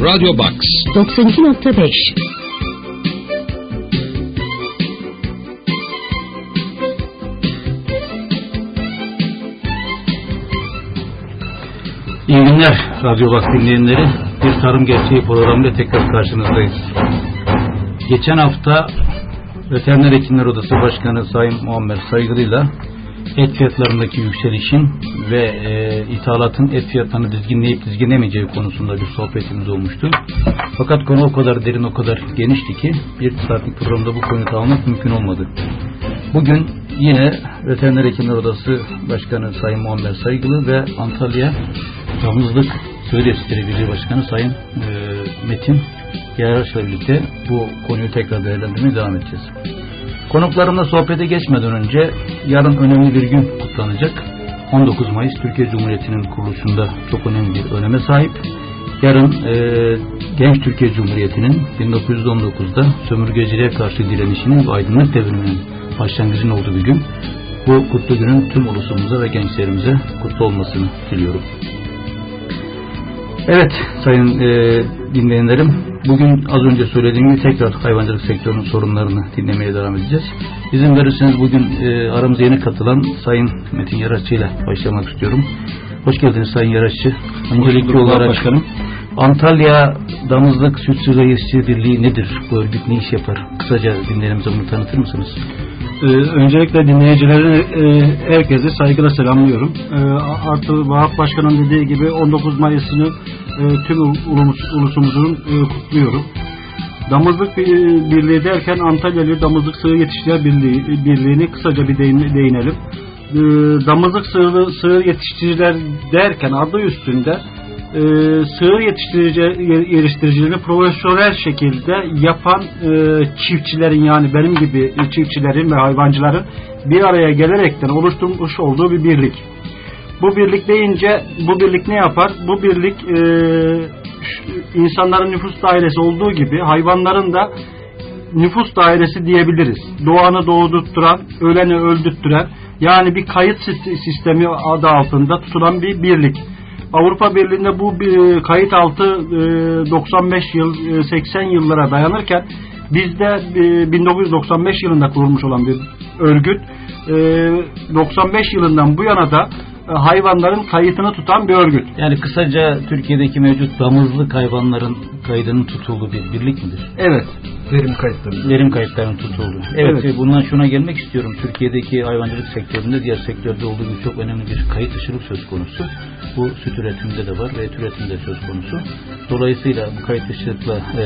Radio Box 92.5 İyi günler Radyo Bak dinleyenleri. Bir Tarım Gerçeği programıyla tekrar karşınızdayız. Geçen hafta Veteriner Hekimler Odası Başkanı Sayın Muammer Saygılı'yla et fiyatlarındaki yükselişin ve e, ithalatın et fiyatlarını dizginleyip dizginlemeyeceği konusunda bir sohbetimiz olmuştu. Fakat konu o kadar derin, o kadar genişti ki bir saatlik programda bu konuyu tamamlamak mümkün olmadı. Bugün yine Veteriner Hekimler Odası Başkanı Sayın Muammer Saygılı ve Antalya Damızlık Yetiştiri Birliği Başkanı Sayın e, Metin Yaraş'la birlikte bu konuyu tekrar değerlendirmeye devam edeceğiz. Konuklarımla sohbete geçmeden önce yarın önemli bir gün kutlanacak. 19 Mayıs Türkiye Cumhuriyeti'nin kuruluşunda çok önemli bir öneme sahip. Yarın e, Genç Türkiye Cumhuriyeti'nin 1919'da sömürgeciliğe karşı direnişinin ve aydınlık devriminin başlangıcının olduğu bir gün. Bu kutlu günün tüm ulusumuza ve gençlerimize kutlu olmasını diliyorum. Evet sayın e, dinleyenlerim bugün az önce söylediğim gibi tekrar hayvancılık sektörünün sorunlarını dinlemeye devam edeceğiz. İzin verirseniz bugün e, aramıza yeni katılan Sayın Metin Yaraşçı ile başlamak istiyorum. Hoş geldiniz Sayın Yaraşçı. Öncelikli olarak başkanım. Antalya Damızlık Süt Sıra Birliği nedir? Bu örgüt ne iş yapar? Kısaca dinleyenimize bunu tanıtır mısınız? Ee, öncelikle dinleyicileri e, herkese saygıyla selamlıyorum. E, artı Vahap Başkan'ın dediği gibi 19 Mayıs'ını e, tüm ulus, ulusumuzun e, kutluyorum. Damızlık Birliği derken Antalyalı Damızlık Sığır Yetiştirici Birliği, Birliği'ni kısaca bir değinelim. E, damızlık sığır, sığır yetiştiriciler derken adı üstünde e, sığır yetiştirici, yetiştiricilerini profesyonel şekilde yapan e, çiftçilerin yani benim gibi çiftçilerin ve hayvancıların bir araya gelerekten oluşturmuş olduğu bir birlik. Bu birlik deyince bu birlik ne yapar? Bu birlik e, insanların nüfus dairesi olduğu gibi hayvanların da nüfus dairesi diyebiliriz. Doğanı doğdurtturan, öleni öldürttüren yani bir kayıt sistemi adı altında tutulan bir birlik. Avrupa Birliği'nde bu bir kayıt altı 95 e, yıl 80 e, yıllara dayanırken bizde 1995 e, yılında kurulmuş olan bir örgüt 95 yılından bu yana da hayvanların kayıtını tutan bir örgüt. Yani kısaca Türkiye'deki mevcut damızlık hayvanların kaydının tutulduğu bir birlik midir? Evet. Verim kayıtları. Verim kayıtlarının tutulduğu. Evet, evet. bundan şuna gelmek istiyorum. Türkiye'deki hayvancılık sektöründe diğer sektörde olduğu gibi çok önemli bir kayıt dışılık söz konusu. Bu süt üretiminde de var ve et üretiminde söz konusu. Dolayısıyla bu kayıt dışılıkla e,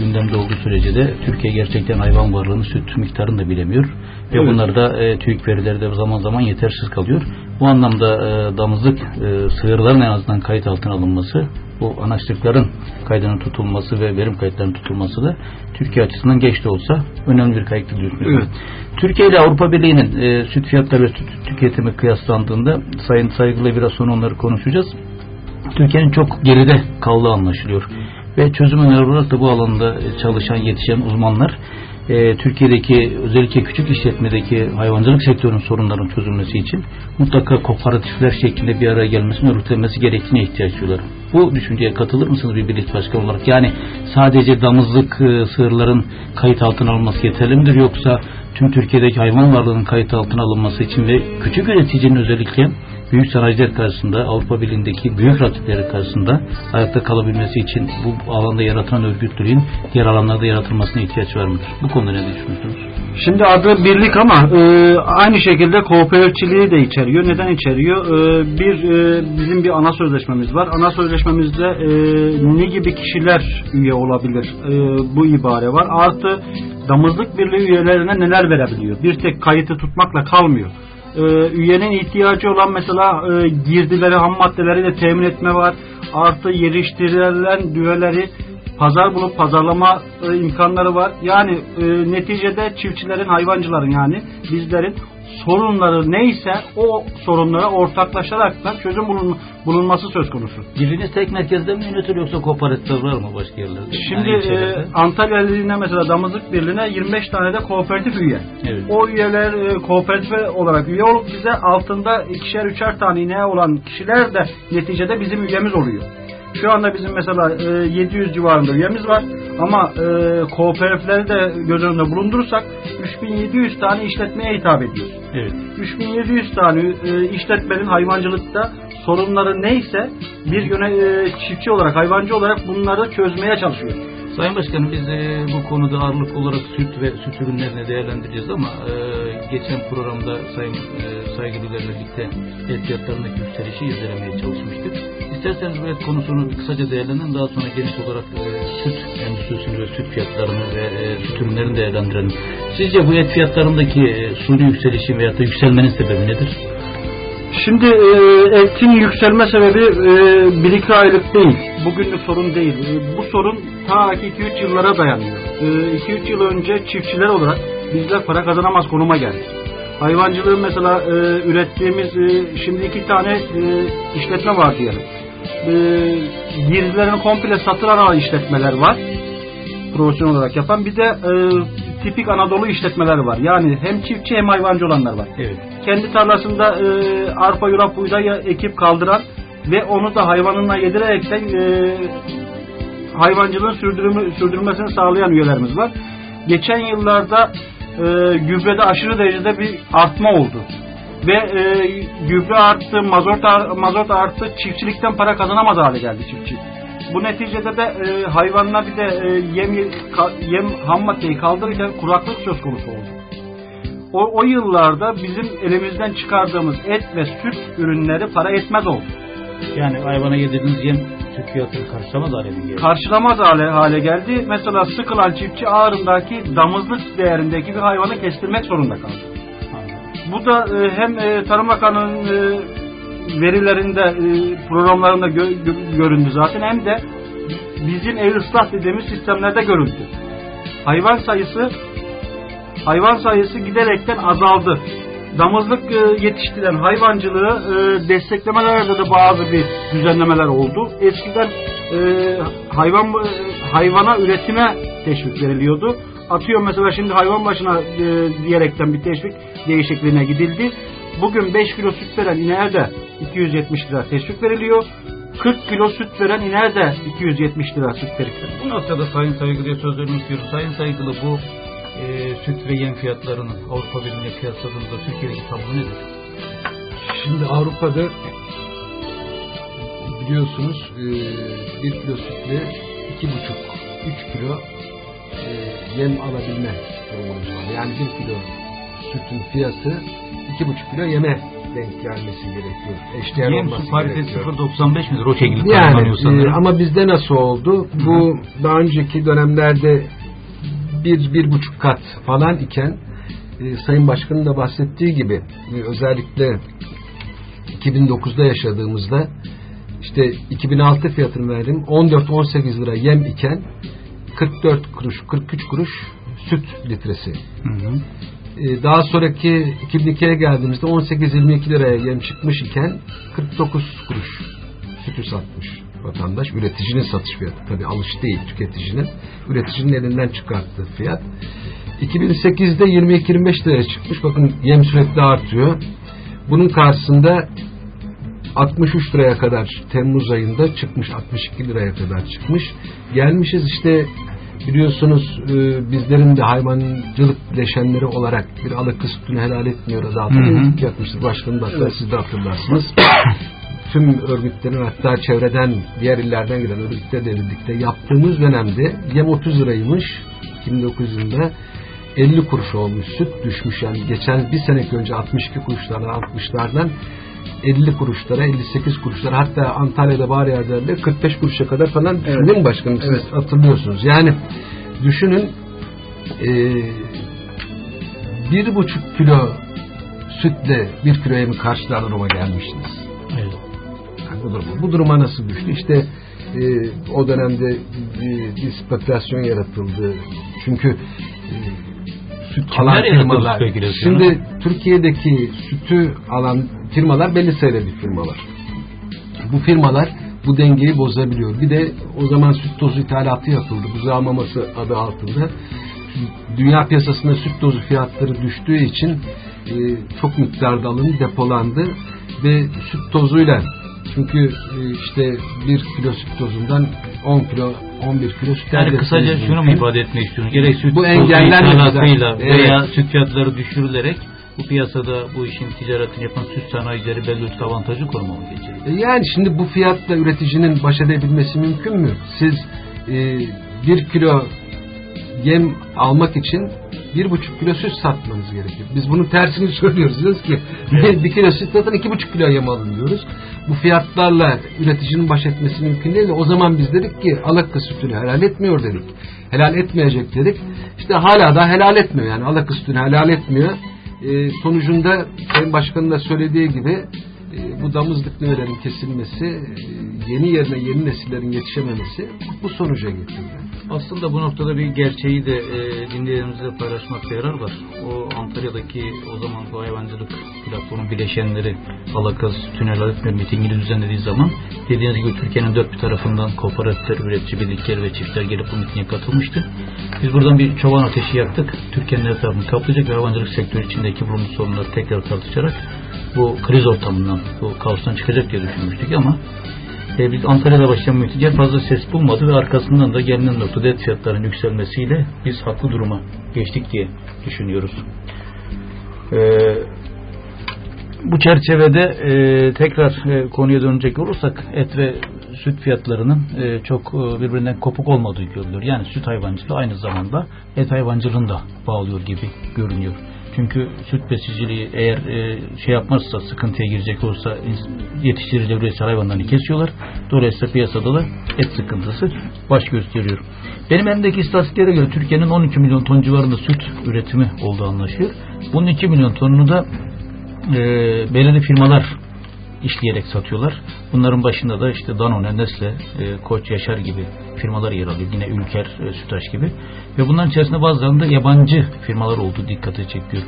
gündemde olduğu sürece de Türkiye gerçekten hayvan varlığını, süt miktarını da bilemiyor. Ve evet. bunlar da e, TÜİK verileri de zaman zaman yetersiz kalıyor. Bu anlamda e, damızlık e, sığırların en azından kayıt altına alınması bu anaçlıkların kaydının tutulması ve verim kayıtlarının tutulması da Türkiye açısından geç de olsa önemli bir kayıt evet. Türkiye ile Avrupa Birliği'nin e, süt fiyatları ve süt tüketimi kıyaslandığında Sayın Saygı'yla biraz sonra onları konuşacağız. Türkiye'nin çok geride kaldığı anlaşılıyor. Ve çözüm öneri olarak da bu alanda çalışan, yetişen uzmanlar e, Türkiye'deki özellikle küçük işletmedeki hayvancılık sektörünün sorunların çözülmesi için mutlaka kooperatifler şeklinde bir araya gelmesi, örgütlenmesi gerektiğine ihtiyaç duyuyorlar. Bu düşünceye katılır mısınız bir birlik başkanı olarak? Yani sadece damızlık e, sığırların kayıt altına alınması yeterli midir yoksa tüm Türkiye'deki hayvan varlığının kayıt altına alınması için ve küçük üreticinin özellikle büyük sanayiciler karşısında Avrupa Birliği'ndeki büyük rakipleri karşısında ayakta kalabilmesi için bu alanda yaratılan örgütlülüğün diğer alanlarda yaratılmasına ihtiyaç var mıdır? Bu konuda ne düşünüyorsunuz? Şimdi adı birlik ama e, aynı şekilde kooperatifçiliği de içeriyor. Neden içeriyor? E, bir e, bizim bir ana sözleşmemiz var. Ana sözleşmemizde e, ne gibi kişiler üye olabilir? E, bu ibare var. Artı damızlık birliği üyelerine neler verebiliyor? Bir tek kayıtı tutmakla kalmıyor e, üyenin ihtiyacı olan mesela e, girdileri, ham maddeleri de temin etme var. Artı yeriştirilen düveleri pazar bulup pazarlama e, imkanları var. Yani e, neticede çiftçilerin, hayvancıların yani bizlerin sorunları neyse o sorunlara ortaklaşarak da çözüm bulun, bulunması söz konusu. Biriniz tek merkezde mi yönetiliyor yoksa kooperatif var mı başka yerlerde? Şimdi yani e, Antalya Birliği'ne mesela Damızlık Birliği'ne 25 tane de kooperatif üye. Evet. O üyeler e, kooperatif olarak üye olup bize altında ikişer üçer tane ineğe olan kişiler de neticede bizim üyemiz oluyor. Şu anda bizim mesela e, 700 civarında üyemiz var ama e, kooperatifleri de göz önünde bulundurursak 3700 tane işletmeye hitap ediyoruz. Evet. 3700 tane e, işletmenin hayvancılıkta sorunları neyse bir yöne e, çiftçi olarak, hayvancı olarak bunları çözmeye çalışıyoruz. Sayın Başkanım biz e, bu konuda ağırlık olarak süt ve süt ürünlerini değerlendireceğiz ama e, geçen programda Sayın e, saygılılarla birlikte et fiyatlarındaki yükselişi izlemeye çalışmıştık. İsterseniz bu et konusunu kısaca değerlendirin daha sonra geniş olarak e, süt endüstrisini ve süt fiyatlarını ve e, süt ürünlerini değerlendirelim. Sizce bu et fiyatlarındaki e, suni yükselişin veyahut da yükselmenin sebebi nedir? Şimdi e, etin yükselme sebebi e, bir iki aylık değil. Bugünlük sorun değil. E, bu sorun ta ki 2-3 yıllara dayanıyor. 2-3 yıl önce çiftçiler olarak bizler para kazanamaz konuma geldik. Hayvancılığın mesela e, ürettiğimiz e, şimdi iki tane e, işletme var diyelim. E, girdilerini komple satın alan işletmeler var. Profesyonel olarak yapan. Bir de e, tipik Anadolu işletmeler var. Yani hem çiftçi hem hayvancı olanlar var. Evet. Kendi tarlasında e, arpa, yulaf, buğday ekip kaldıran ve onu da hayvanına yedirerekten e, hayvancılığın sürdürümü, sürdürülmesini sağlayan üyelerimiz var. Geçen yıllarda e, gübrede aşırı derecede bir artma oldu. Ve e, gübre arttı, mazot, mazot arttı, çiftçilikten para kazanamaz hale geldi çiftçi. Bu neticede de e, hayvanına bir de e, yem, yem ham maddeyi kaldırırken kuraklık söz konusu oldu. O, o yıllarda bizim elimizden çıkardığımız et ve süt ürünleri para etmez oldu. Yani hayvana yedirdiğiniz yem fiyatını karşılamaz hale geldi. Karşılamaz hale, hale geldi. Mesela sıkılan çiftçi ağrındaki damızlık değerindeki bir hayvanı kestirmek zorunda kaldı. Bu da e, hem e, Tarım Bakanı'nın e, verilerinde, e, programlarında gö gö göründü zaten hem de bizim ev ıslah dediğimiz sistemlerde görüldü. Hayvan sayısı hayvan sayısı giderekten azaldı. Damızlık e, yetiştiren hayvancılığı e, desteklemelerde de bazı bir düzenlemeler oldu. Eskiden e, hayvan e, hayvana üretime teşvik veriliyordu. Atıyor mesela şimdi hayvan başına e, diyerekten bir teşvik değişikliğine gidildi. Bugün 5 kilo süt veren ineğe de 270 lira teşvik veriliyor. 40 kilo süt veren ineğe de 270 lira süt veriliyor. Bu noktada Sayın Saygılı'ya söz vermek istiyorum. Sayın Saygılı bu e, süt ve yem fiyatlarının Avrupa Birliği'ne kıyasladığımızda Türkiye'deki tablo nedir? Şimdi Avrupa'da biliyorsunuz e, bir kilo sütle iki buçuk, üç kilo e, yem alabilme durumumuz var. Yani bir kilo sütün fiyatı iki buçuk kilo yeme denk gelmesi gerekiyor. Eşdeğer Yem olması gerekiyor. 0.95 midir? O şekilde Yani e, sanırım. ama bizde nasıl oldu? Bu daha önceki dönemlerde bir, bir buçuk kat falan iken e, Sayın Başkan'ın da bahsettiği gibi e, özellikle 2009'da yaşadığımızda işte 2006 fiyatını verdim 14-18 lira yem iken 44 kuruş 43 kuruş süt litresi Hı hı. E, daha sonraki 2002'ye geldiğimizde 18-22 liraya yem çıkmış iken 49 kuruş sütü satmış vatandaş. Üreticinin satış fiyatı tabi alış değil tüketicinin. Üreticinin elinden çıkarttığı fiyat. 2008'de 22-25 liraya çıkmış. Bakın yem sürekli artıyor. Bunun karşısında 63 liraya kadar Temmuz ayında çıkmış 62 liraya kadar çıkmış. Gelmişiz işte biliyorsunuz e, bizlerin de hayvancılık bileşenleri olarak bir alıkı sütünü helal etmiyor adı altında Hı hı. ilk yapmıştır. Başkanım da hatta siz de hatırlarsınız. Tüm örgütlerin hatta çevreden diğer illerden gelen örgütlerle birlikte yaptığımız dönemde yem 30 liraymış 2009 yılında 50 kuruş olmuş süt düşmüş yani geçen bir seneki önce 62 kuruşlardan 60'lardan 50 kuruşlara 58 kuruşlara hatta Antalya'da bazı yerlerde 45 kuruşa kadar falan Evet. mi başkanım siz Evet. hatırlıyorsunuz yani düşünün eee bir buçuk kilo sütle bir kilo yemi karşılar duruma gelmiştiniz. Evet. Yani bu, duruma, bu duruma nasıl düştü? İşte e, o dönemde e, bir spekülasyon yaratıldı. Çünkü e, süt Kimler alan firmalar. Şimdi Türkiye'deki sütü alan firmalar belli sayıda bir firmalar. Bu firmalar bu dengeyi bozabiliyor. Bir de o zaman süt tozu ithalatı yapıldı. Buzağı maması adı altında. Dünya piyasasında süt tozu fiyatları düştüğü için e, çok miktarda alındı, depolandı ve süt tozuyla Çünkü e, işte bir kilo süt tozundan 10 kilo 11 kilo süt Yani kısaca şunu mu ifade etmek istiyorsunuz? Gerek süt Bu zaten. veya süt fiyatları düşürülerek bu piyasada bu işin ticaretini yapan süt sanayicileri belli ölçüde avantajı koruma mı geçecek? E, Yani şimdi bu fiyatla üreticinin baş edebilmesi mümkün mü? Siz e, bir kilo yem almak için bir buçuk kilo süt satmanız gerekir. Biz bunun tersini söylüyoruz. Diyoruz ki Evet. bir kilo süt satın iki buçuk kilo yem alın diyoruz. Bu fiyatlarla üreticinin baş etmesi mümkün değil. O zaman biz dedik ki alakı sütünü helal etmiyor dedik. Helal etmeyecek dedik. İşte hala da helal etmiyor. Yani alakı sütünü helal etmiyor. E, sonucunda Sayın Başkan'ın da söylediği gibi bu damızlık nüvelerin kesilmesi, e, yeni yerine yeni nesillerin yetişememesi bu sonuca getirdi. Aslında bu noktada bir gerçeği de e, dinleyicilerimizle paylaşmakta yarar var. O Antalya'daki o zaman bu hayvancılık platformu bileşenleri Alakaz Tünel Aletme mitingini düzenlediği zaman dediğiniz gibi Türkiye'nin dört bir tarafından kooperatifler, üretici birlikler ve çiftler gelip bu mitinge katılmıştı. Biz buradan bir çoban ateşi yaktık. Türkiye'nin her tarafını kaplayacak ve hayvancılık sektörü içindeki bulunmuş sorunları tekrar tartışarak bu kriz ortamından, bu kaostan çıkacak diye düşünmüştük ama e, biz Antalya'da başlayan müftice fazla ses bulmadı ve arkasından da gelinen noktada et fiyatlarının yükselmesiyle biz haklı duruma geçtik diye düşünüyoruz. E, bu çerçevede e, tekrar e, konuya dönecek olursak et ve süt fiyatlarının e, çok e, birbirinden kopuk olmadığı görülüyor. Yani süt hayvancılığı aynı zamanda et hayvancılığını da bağlıyor gibi görünüyor. Çünkü süt besiciliği eğer e, şey yapmazsa sıkıntıya girecek olursa ins- yetiştirici üreticiler hayvanlarını kesiyorlar. Dolayısıyla piyasada da et sıkıntısı baş gösteriyor. Benim elimdeki istatistiklere göre Türkiye'nin 12 milyon ton civarında süt üretimi olduğu anlaşılıyor. Bunun 2 milyon tonunu da e, belirli firmalar işleyerek satıyorlar. Bunların başında da işte Danone, Nestle, e, Koç, Yaşar gibi firmalar yer alıyor. Yine Ülker, e, Sütaş gibi. Ve bunların içerisinde bazılarında yabancı firmalar olduğu dikkati çekiyor.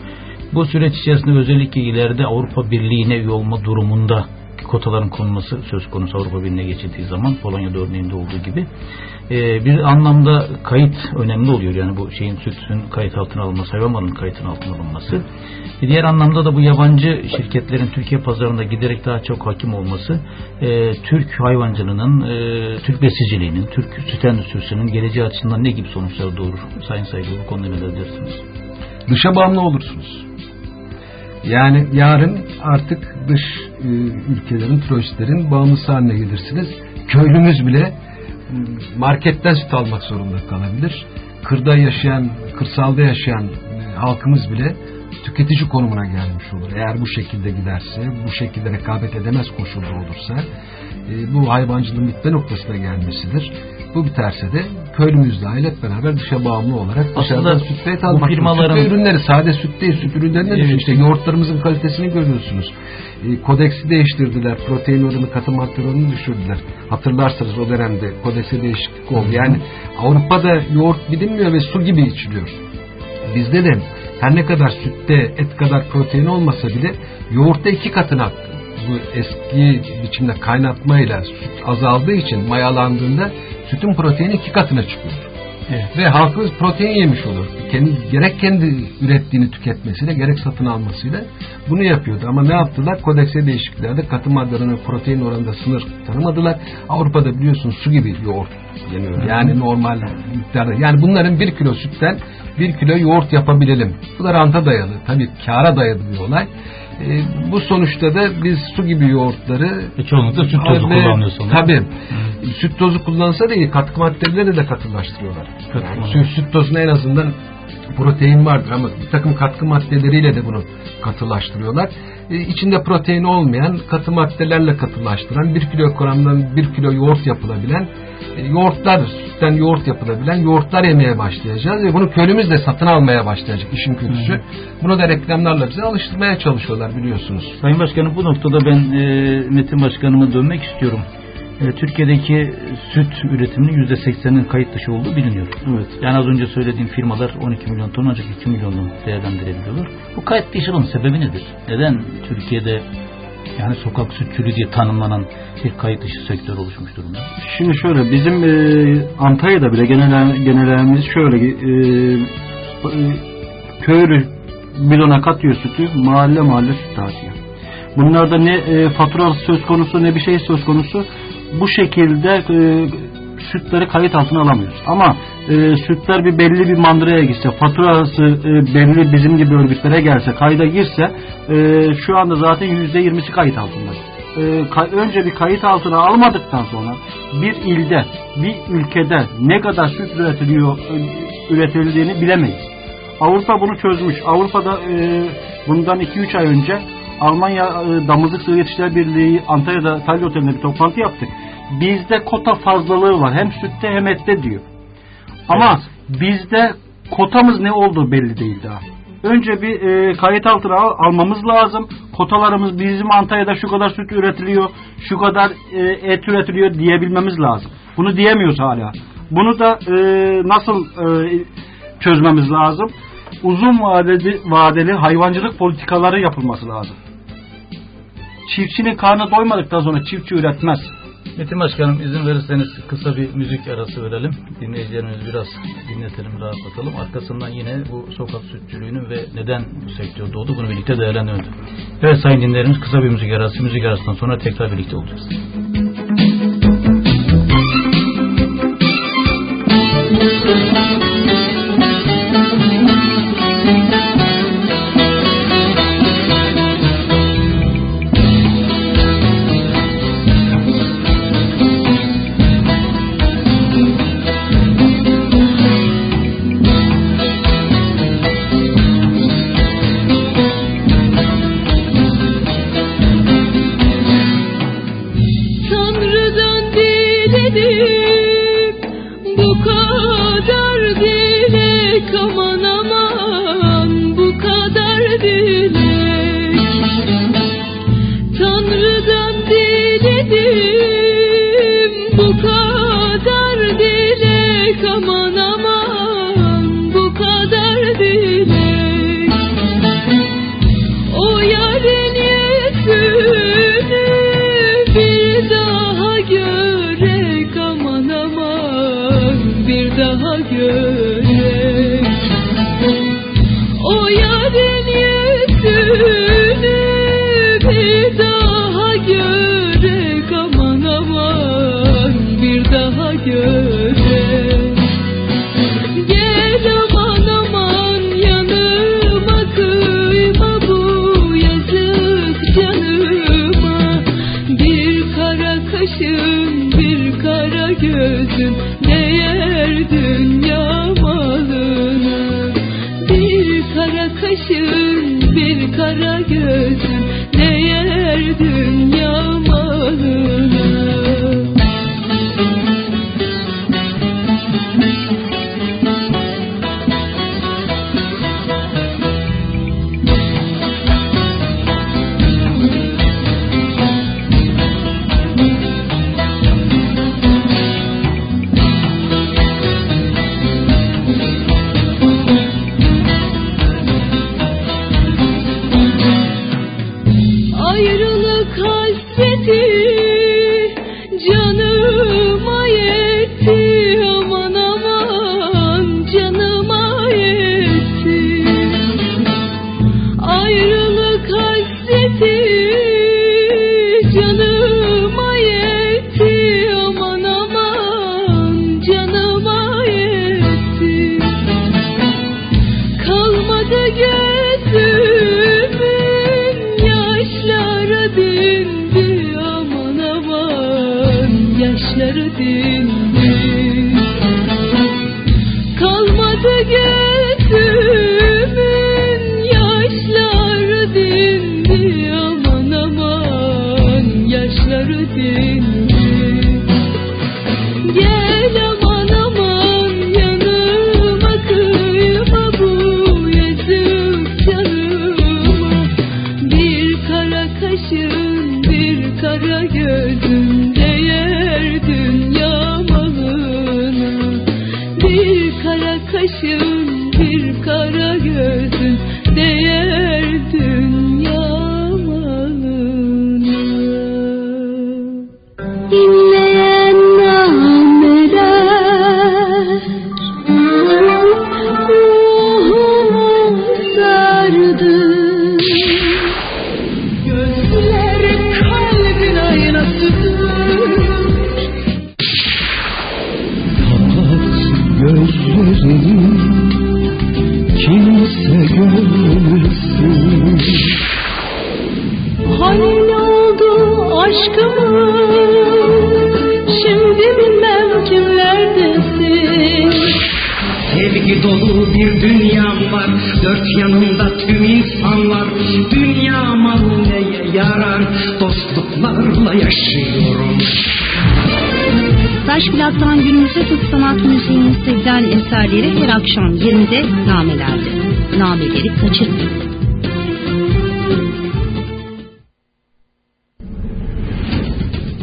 Bu süreç içerisinde özellikle ileride Avrupa Birliği'ne üye olma durumunda kotaların konulması söz konusu Avrupa Birliği'ne geçildiği zaman Polonya'da örneğinde olduğu gibi e, bir anlamda kayıt önemli oluyor. Yani bu şeyin sütün kayıt altına alınması, hayvan malının kayıtın altına alınması. Bir diğer anlamda da bu yabancı şirketlerin Türkiye pazarında giderek daha çok hakim olması e, Türk hayvancılığının, e, Türk besiciliğinin, Türk süt endüstrisinin geleceği açısından ne gibi sonuçlar doğurur? Sayın Saygı bu konuda neler dersiniz? Dışa bağımlı olursunuz. Yani yarın artık dış e, ülkelerin, turistlerin bağımlısı haline gelirsiniz. Köylümüz bile marketten süt almak zorunda kalabilir. Kırda yaşayan, kırsalda yaşayan e, halkımız bile tüketici konumuna gelmiş olur. Eğer bu şekilde giderse, bu şekilde rekabet edemez koşulda olursa e, bu hayvancılığın bitme noktasına gelmesidir. Bu biterse de köylümüz dahil hep beraber dışa bağımlı olarak dışarıdan Aslında süt ve et almak. firmaların- Süt ürünleri sade süt değil, süt ürünlerine Evet. düşün. İşte yoğurtlarımızın kalitesini görüyorsunuz. E, kodeksi değiştirdiler, protein oranı, katı madde oranını düşürdüler. Hatırlarsanız o dönemde kodekse değişiklik oldu. Yani Avrupa'da yoğurt bilinmiyor ve su gibi içiliyor. Bizde de her ne kadar sütte et kadar protein olmasa bile yoğurtta iki katına bu eski biçimde kaynatmayla süt azaldığı için mayalandığında sütün proteini iki katına çıkıyor. Evet. Ve halkımız protein yemiş olur. Kendi, gerek kendi ürettiğini tüketmesiyle gerek satın almasıyla bunu yapıyordu. Ama ne yaptılar? Kodekse değişikliklerde katı maddelerinin protein oranında sınır tanımadılar. Avrupa'da biliyorsun su gibi yoğurt yeniyor. Yani normal miktarda. Yani bunların bir kilo sütten bir kilo yoğurt yapabilelim. Bu da ranta dayalı. Tabii kâra dayalı bir olay. E, bu sonuçta da biz su gibi yoğurtları E, çoğunlukla süt tozu Ve- kullanıyor sonra. Tabii. Süt tozu kullansa da iyi. Katkı maddeleri de katılaştırıyorlar. Yani süt, süt tozuna en azından protein vardır ama bir takım katkı maddeleriyle de bunu katılaştırıyorlar. E, içinde protein olmayan katı maddelerle katılaştıran 1 kilogramdan 1 kilo yoğurt yapılabilen yoğurtlar, sütten yoğurt yapılabilen yoğurtlar yemeye başlayacağız ve bunu köylümüz de satın almaya başlayacak işin kötüsü. Bunu da reklamlarla bize alıştırmaya çalışıyorlar biliyorsunuz. Sayın Başkanım bu noktada ben e, Metin Başkanıma dönmek istiyorum. E, Türkiye'deki süt üretiminin %80'inin kayıt dışı olduğu biliniyor. Evet. Yani az önce söylediğim firmalar 12 milyon ton ancak 2 milyonunu değerlendirebiliyorlar. Bu kayıt dışılığın sebebi nedir? Neden Türkiye'de yani sokak sütçülüğü diye tanımlanan bir kayıt dışı sektör oluşmuş durumda? Şimdi şöyle bizim e, Antalya'da bile genel genellerimiz şöyle e, e, köylü bidona katıyor sütü mahalle mahalle süt dağıtıyor. Bunlarda ne e, faturası söz konusu ne bir şey söz konusu. Bu şekilde e, sütleri kayıt altına alamıyoruz. Ama e, sütler bir belli bir mandıraya gitse, faturası e, belli bizim gibi örgütlere gelse, kayda girse e, şu anda zaten yüzde yirmisi kayıt altında. E, kay, önce bir kayıt altına almadıktan sonra bir ilde, bir ülkede ne kadar süt üretiliyor, e, üretildiğini bilemeyiz. Avrupa bunu çözmüş. Avrupa'da e, bundan 2-3 ay önce Almanya e, Damızlık Sığır Yetiştiriciler Birliği Antalya'da Talya Oteli'nde bir toplantı yaptık. Bizde kota fazlalığı var. Hem sütte hem ette diyor. Ama evet. bizde kotamız ne olduğu belli değil daha. Önce bir e, kayıt altına al, almamız lazım. Kotalarımız bizim Antalya'da şu kadar süt üretiliyor, şu kadar e, et üretiliyor diyebilmemiz lazım. Bunu diyemiyoruz hala. Bunu da e, nasıl e, çözmemiz lazım? Uzun vadeli, vadeli hayvancılık politikaları yapılması lazım. Çiftçinin karnı doymadıktan sonra çiftçi üretmez. Metin Başkanım izin verirseniz kısa bir müzik arası verelim. Dinleyicilerimiz biraz dinletelim, rahatlatalım. Arkasından yine bu sokak sütçülüğünün ve neden bu sektör doğdu bunu birlikte değerlendirelim. Evet sayın dinleyenlerimiz kısa bir müzik arası. Müzik arasından sonra tekrar birlikte olacağız.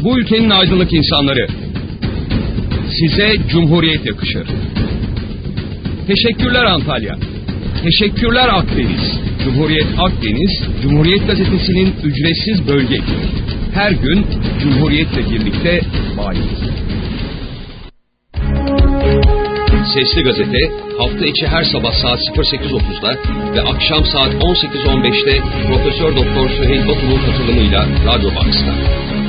Bu ülkenin aydınlık insanları. Size Cumhuriyet yakışır. Teşekkürler Antalya. Teşekkürler Akdeniz. Cumhuriyet Akdeniz, Cumhuriyet Gazetesi'nin ücretsiz bölge. Her gün Cumhuriyet'le birlikte bayılır. Sesli Gazete hafta içi her sabah saat 08.30'da ve akşam saat 18.15'te Profesör Doktor Süheyl Batum'un katılımıyla Radyo Box'ta.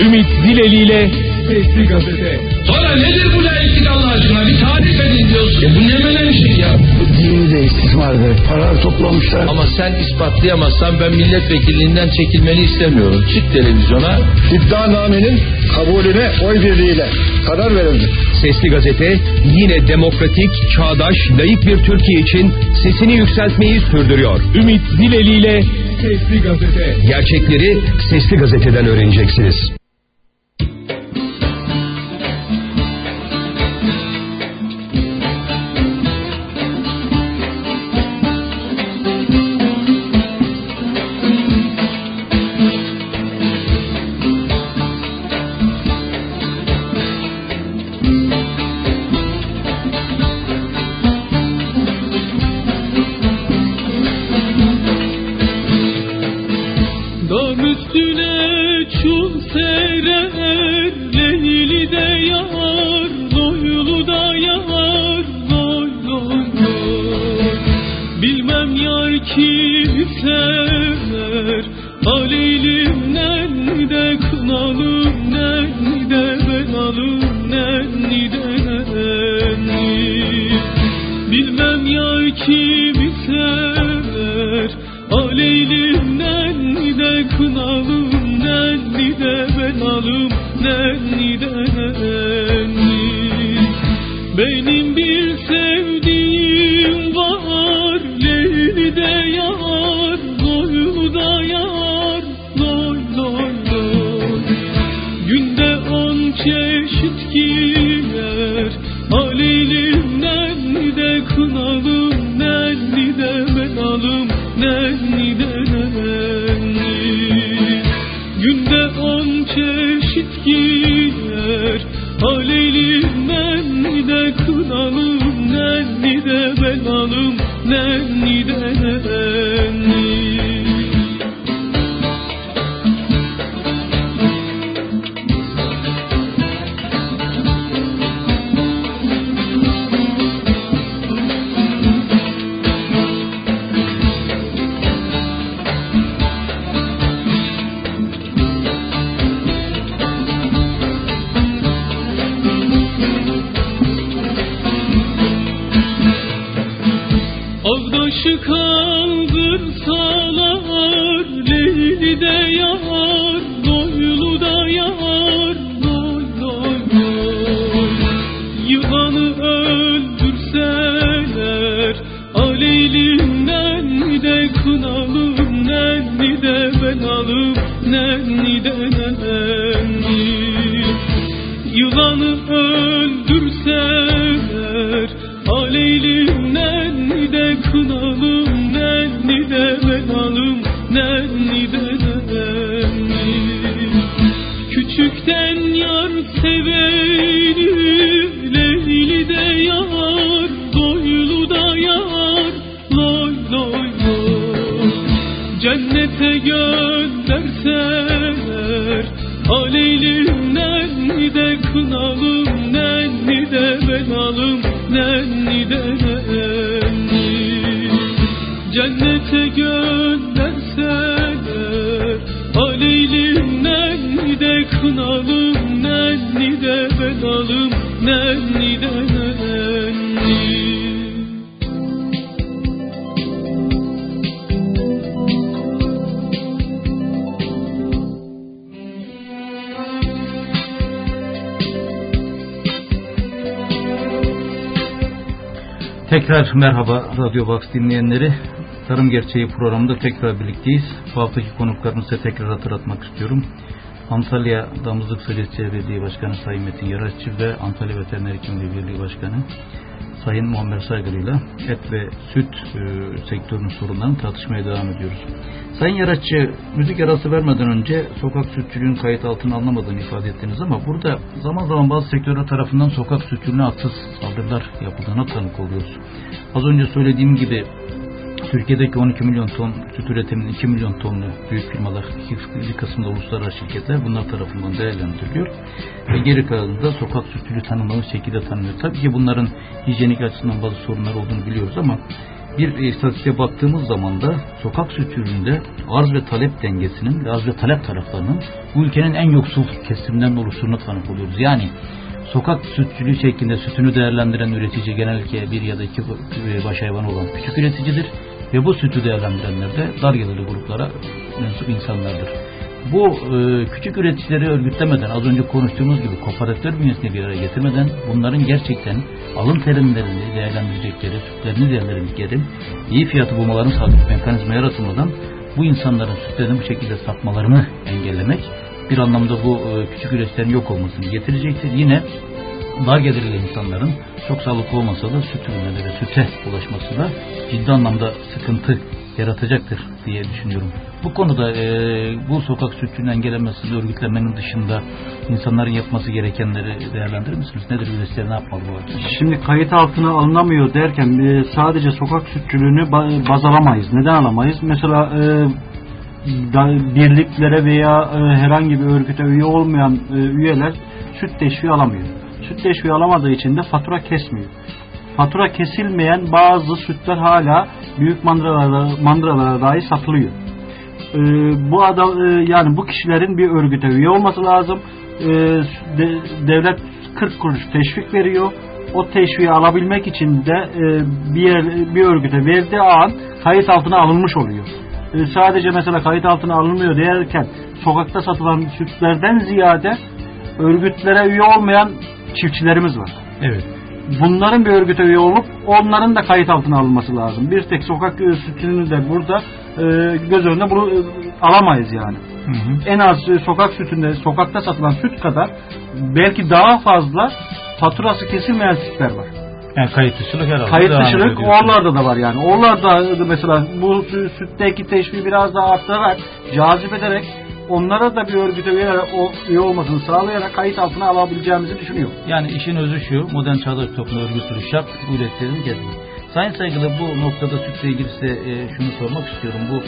Ümit Dileli ile Sesli Gazete. Sonra nedir bu laiklik Allah aşkına? Bir tarif edin diyorsun. Ya bu ne menen şey ya? Dini istismardır. Para toplamışlar. Ama sen ispatlayamazsan ben milletvekilliğinden çekilmeni istemiyorum. Çık televizyona. İddianamenin kabulüne oy birliğiyle karar verildi. Sesli Gazete yine demokratik, çağdaş, layık bir Türkiye için sesini yükseltmeyi sürdürüyor. Ümit Dileli ile Sesli Gazete. Gerçekleri Sesli Gazete'den öğreneceksiniz. Ağdaşı kaldırsalar Leyli de yar Loylu da yar loy loy Yılanı öldürseler Aleylim nenni de kınalım Nenni de benalım Nenni de nenni Tekrar merhaba Radyo Box dinleyenleri. Tarım Gerçeği programında tekrar birlikteyiz. Bu haftaki konuklarını size tekrar hatırlatmak istiyorum. Antalya Damızlık Sözcüsü Belediye Başkanı Sayın Metin Yaraşçı ve Antalya Veteriner Hekimliği Birliği Başkanı Sayın Muammer Saygılı ile et ve süt e, sektörünün sorunlarını tartışmaya devam ediyoruz. Sayın Yaraççı, müzik arası vermeden önce sokak sütçülüğün kayıt altına alınamadığını ifade ettiniz ama burada zaman zaman bazı sektörler tarafından sokak sütçülüğüne haksız saldırılar yapıldığına tanık oluyoruz. Az önce söylediğim gibi Türkiye'deki 12 milyon ton süt üretiminin 2 milyon tonlu büyük firmalar, bir kısmında uluslararası şirketler bunlar tarafından değerlendiriliyor. Ve geri kalanında sokak sütçülüğü tanımlamış şekilde tanınıyor. Tabii ki bunların hijyenik açısından bazı sorunlar olduğunu biliyoruz ama bir istatistiğe baktığımız zaman da sokak sütçülüğünde arz ve talep dengesinin ve arz ve talep taraflarının bu ülkenin en yoksul kesiminden oluştuğuna tanık oluyoruz. Yani sokak sütçülüğü şeklinde sütünü değerlendiren üretici genellikle bir ya da iki baş hayvan olan küçük üreticidir ve bu sütü değerlendirenler de dar gelirli gruplara mensup insanlardır. Bu e, küçük üreticileri örgütlemeden az önce konuştuğumuz gibi kooperatifler bünyesinde bir araya getirmeden bunların gerçekten alın terimlerini değerlendirecekleri, sütlerini değerlendirecekleri iyi fiyatı bulmalarını sağlayacak mekanizma yaratılmadan bu insanların sütlerini bu şekilde satmalarını engellemek bir anlamda bu e, küçük üreticilerin yok olmasını getirecektir. Yine dar gelirli insanların çok sağlıklı olmasa da süt ürünleri ve süte ulaşması da ciddi anlamda sıkıntı yaratacaktır diye düşünüyorum. Bu konuda e, bu sokak sütçünün engellenmesi örgütlemenin dışında insanların yapması gerekenleri değerlendirir misiniz? Nedir üreticiler ne yapmalı bu arada? Şimdi kayıt altına alınamıyor derken e, sadece sokak sütçülüğünü baz alamayız. Neden alamayız? Mesela e, birliklere veya e, herhangi bir örgüte üye olmayan e, üyeler süt teşviği alamıyor. Süt teşviği alamadığı için de fatura kesmiyor. Fatura kesilmeyen bazı sütler hala büyük mandıralara, mandıralara dahi satılıyor. E, bu adam e, yani bu kişilerin bir örgüte üye olması lazım. E, de, devlet 40 kuruş teşvik veriyor. O teşviği alabilmek için de e, bir yer, bir örgüte verdiği an kayıt altına alınmış oluyor. E, sadece mesela kayıt altına alınmıyor derken sokakta satılan sütlerden ziyade örgütlere üye olmayan çiftçilerimiz var. Evet. Bunların bir örgüte üye olup onların da kayıt altına alınması lazım. Bir tek sokak sütünü de burada e, göz önünde bunu e, alamayız yani. Hı hı. En az e, sokak sütünde, sokakta satılan süt kadar belki daha fazla faturası kesilmeyen sütler var. Yani kayıt dışılık herhalde. Kayıt dışılık oralarda da var yani. Oralarda mesela bu sütteki teşviği biraz daha arttırarak, cazip ederek onlara da bir örgüte üye, o, üye olmasını sağlayarak kayıt altına alabileceğimizi düşünüyor. Yani işin özü şu, modern çağdaş toplum örgütülü şart bu üreticilerin gezmek. Sayın Saygılı bu noktada sütle ilgili size e, şunu sormak istiyorum. Bu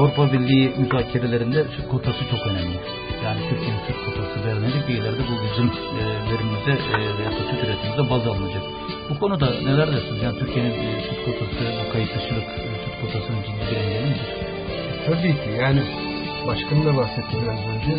Avrupa Birliği müzakerelerinde süt kotası çok önemli. Yani Türkiye'nin süt kotası belirlenecek bir ileride bu bizim e, verimimize e, veya süt üretimimize baz alınacak. Bu konuda neler dersiniz? Yani Türkiye'nin e, süt kotası, bu kayıt dışılık e, süt kotasının ciddi bir engeli midir? Tabii ki yani başkanım da bahsetti biraz önce.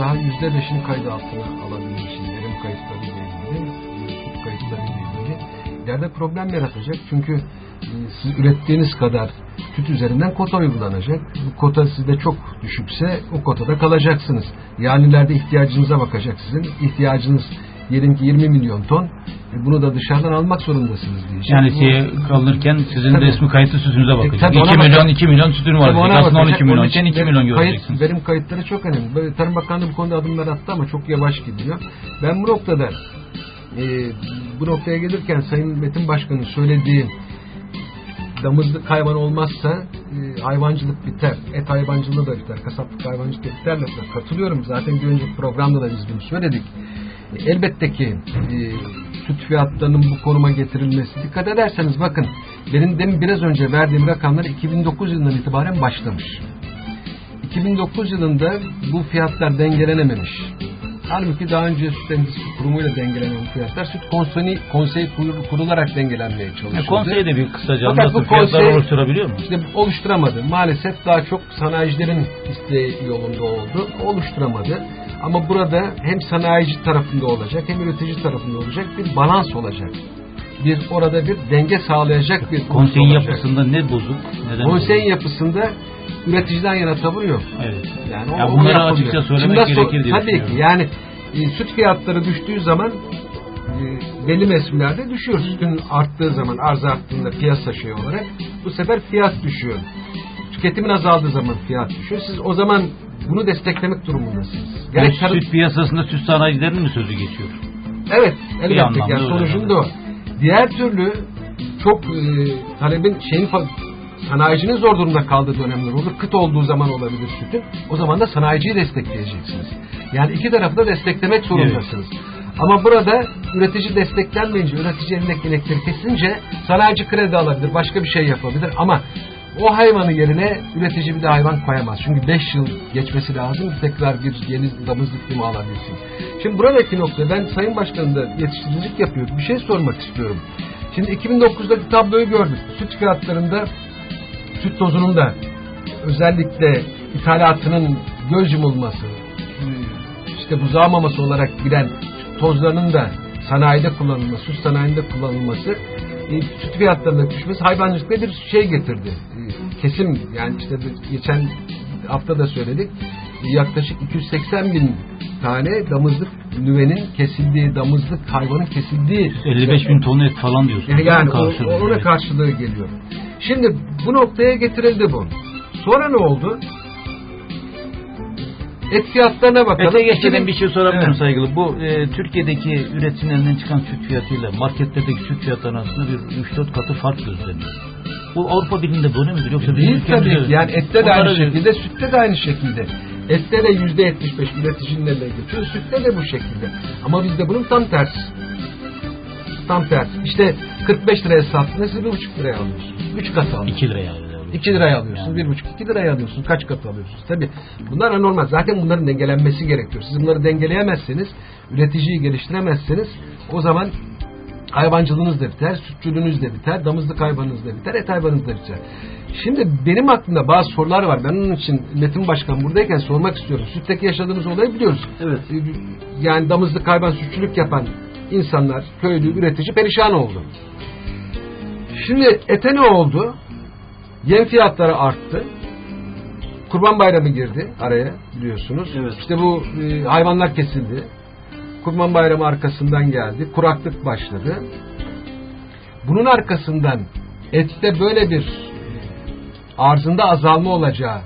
Daha yüzde beşini kaydı altına alabilmişiz. Verim kayıtları ile ilgili, süt kayıtları ile ilgili. İleride problem yaratacak. Çünkü e, siz ürettiğiniz kadar süt üzerinden kota uygulanacak. Bu kota sizde çok düşükse o kotada kalacaksınız. Yani ileride ihtiyacınıza bakacak sizin. İhtiyacınız diyelim ki 20 milyon ton. E bunu da dışarıdan almak zorundasınız diyecek. Yani şeye kalınırken sizin tabii, resmi kayıtlı sütünüze bakacak. E, 2 milyon 2 milyon sütün var. Aslında 12 milyon iken 2 milyon göreceksiniz. Kayıt, verim kayıtları çok önemli. Böyle Tarım Bakanlığı bu konuda adımlar attı ama çok yavaş gidiyor. Ben bu noktada e, bu noktaya gelirken Sayın Metin Başkan'ın söylediği damızlık hayvan olmazsa e, hayvancılık biter. Et hayvancılığı da biter. Kasaplık hayvancılık da biter. Katılıyorum. Zaten bir önceki programda da biz bunu söyledik. E, elbette ki e, süt fiyatlarının bu konuma getirilmesi. Dikkat ederseniz bakın benim demin biraz önce verdiğim rakamlar 2009 yılından itibaren başlamış. 2009 yılında bu fiyatlar dengelenememiş. Halbuki daha önce süt endüstri kurumuyla dengelenen fiyatlar süt konseyi, konseyi kurularak dengelenmeye çalışıldı. E, konsey de bir kısaca Fakat bu fiyatlar oluşturabiliyor mu? İşte oluşturamadı. Maalesef daha çok sanayicilerin isteği yolunda oldu. Oluşturamadı. Ama burada hem sanayici tarafında olacak hem üretici tarafında olacak bir balans olacak. Bir orada bir denge sağlayacak bir Konseyin olacak. yapısında ne bozuk? Neden Konseyin bozuk? yapısında üreticiden yana tavır yok. Evet. Yani Ya o- bunları açıkça söylemek Şimdi gerekir diye Tabii ki yani e, süt fiyatları düştüğü zaman e, belli mevsimlerde düşüyor. Sütün arttığı zaman arz arttığında piyasa şey olarak bu sefer fiyat düşüyor. Tüketimin azaldığı zaman fiyat düşüyor. Siz o zaman bunu desteklemek durumundasınız. Yani tarım- süt piyasasında süt sanayicilerinin mi sözü geçiyor? Evet, elbette yani sonucunda o. Diğer türlü çok e, talebin şeyin sanayicinin zor durumda kaldığı dönemler olur. Kıt olduğu zaman olabilir sütün. O zaman da sanayiciyi destekleyeceksiniz. Yani iki tarafı da desteklemek zorundasınız. Ama burada üretici desteklenmeyince, üretici elindeki inekleri kesince sanayici kredi alabilir, başka bir şey yapabilir ama o hayvanı yerine üretici bir de hayvan koyamaz. Çünkü 5 yıl geçmesi lazım tekrar bir yeni damızlık limi alabilsin. Şimdi buradaki nokta ben Sayın Başkanım da yetiştiricilik yapıyor. Bir şey sormak istiyorum. Şimdi 2009'daki tabloyu gördük. Süt fiyatlarında süt tozunun da özellikle ithalatının göz yumulması, işte buzağı maması olarak giren tozlarının da sanayide kullanılması, süt sanayinde kullanılması e, süt fiyatlarının düşmesi hayvancılıkta bir şey getirdi. Kesim yani işte geçen hafta da söyledik yaklaşık 280 bin tane damızlık nüvenin kesildiği, damızlık hayvanın kesildiği 55 bin ton et falan diyorsun. yani, Karşılığı, ona evet. karşılığı geliyor. Şimdi bu noktaya getirildi bu. Sonra ne oldu? Et fiyatlarına bakalım. Ete 2000 bir şey sorabilir miyim Evet. saygılı? Bu e, Türkiye'deki üreticilerinden çıkan süt fiyatıyla marketlerdeki süt fiyatları arasında bir 3-4 katı fark gözleniyor. Bu Avrupa Birliği'nde böyle midir? Yoksa Değil tabii ki. Yani ette de aynı Onlara- şekilde, sütte de aynı şekilde. Ette de yüzde yetmiş beş üreticinin eline geçiyor. Sütte de bu şekilde. Ama bizde bunun tam tersi. Tam tersi. İşte 45 liraya sattığında siz bir buçuk liraya alıyorsunuz. Üç kat alıyorsunuz. 2 liraya alıyor. 2 liraya alıyorsunuz, bir buçuk, iki liraya alıyorsunuz. Kaç kat alıyorsunuz? Tabii bunlar anormal. Zaten bunların dengelenmesi gerekiyor. Siz bunları dengeleyemezseniz, üreticiyi geliştiremezseniz o zaman hayvancılığınız da biter, sütçülüğünüz de biter, damızlık hayvanınız da biter, et hayvanınız da biter. Şimdi benim aklımda bazı sorular var. Ben onun için Metin Başkan buradayken sormak istiyorum. Sütteki yaşadığımız olayı biliyoruz. Evet. Yani damızlık hayvan sütçülük yapan insanlar, köylü, üretici perişan oldu. Şimdi ete ne oldu? Yem fiyatları arttı. Kurban Bayramı girdi araya biliyorsunuz. Evet. İşte bu e, hayvanlar kesildi. Kurban Bayramı arkasından geldi. Kuraklık başladı. Bunun arkasından ette böyle bir e, arzında azalma olacağı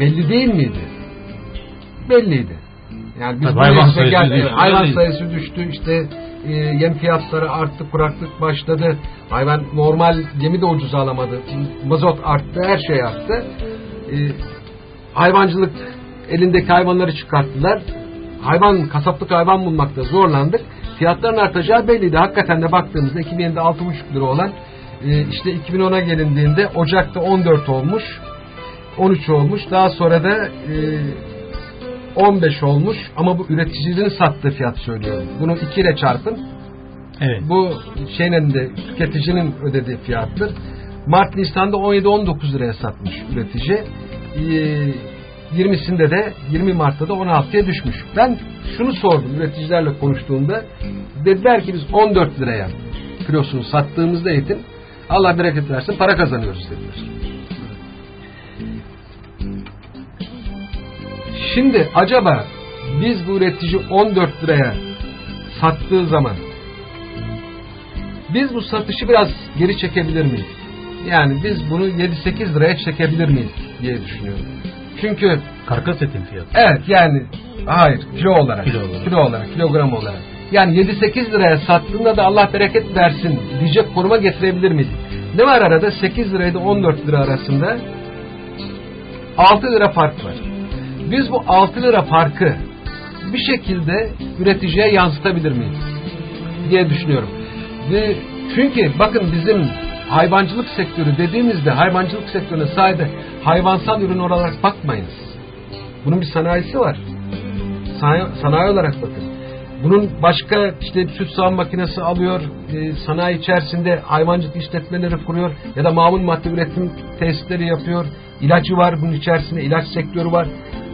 belli değil miydi? Belliydi. Yani biz Tabii hayvan sayısı düştü, hayvan sayısı düştü. İşte e, yem fiyatları arttı, kuraklık başladı. Hayvan normal yemi de ucuz alamadı. Mazot arttı, her şey arttı. E, hayvancılık elindeki hayvanları çıkarttılar. Hayvan, kasaplık hayvan bulmakta zorlandık. Fiyatların artacağı belliydi. Hakikaten de baktığımızda 2007'de 6,5 lira olan e, işte 2010'a gelindiğinde Ocak'ta 14 olmuş. 13 olmuş. Daha sonra da e, 15 olmuş ama bu üreticinin sattığı fiyat söylüyorum. Bunu 2 ile çarpın. Evet. Bu şeyin de tüketicinin ödediği fiyattır. Mart Nisan'da 17-19 liraya satmış üretici. Ee, 20'sinde de 20 Mart'ta da 16'ya düşmüş. Ben şunu sordum üreticilerle konuştuğumda. Dediler ki biz 14 liraya kilosunu sattığımızda etin Allah bereket versin para kazanıyoruz dediler. Şimdi acaba biz bu üretici 14 liraya sattığı zaman biz bu satışı biraz geri çekebilir miyiz? Yani biz bunu 7-8 liraya çekebilir miyiz diye düşünüyorum. Çünkü Karkas etin fiyatı. evet yani hayır kilo olarak Kilo olarak. kilo olarak kilogram olarak yani 7-8 liraya sattığında da Allah bereket versin diyecek konuma getirebilir miyiz? Ne var arada 8 lirayla 14 lira arasında 6 lira fark var. Biz bu 6 lira farkı bir şekilde üreticiye yansıtabilir miyiz diye düşünüyorum. Ve çünkü bakın bizim hayvancılık sektörü dediğimizde hayvancılık sektörüne sadece hayvansal ürün olarak bakmayınız. Bunun bir sanayisi var. Sanayi, sanayi olarak bakın. Bunun başka işte süt sağım makinesi alıyor, e, sanayi içerisinde hayvancılık işletmeleri kuruyor ya da mamul madde üretim tesisleri yapıyor. İlacı var bunun içerisinde, ilaç sektörü var.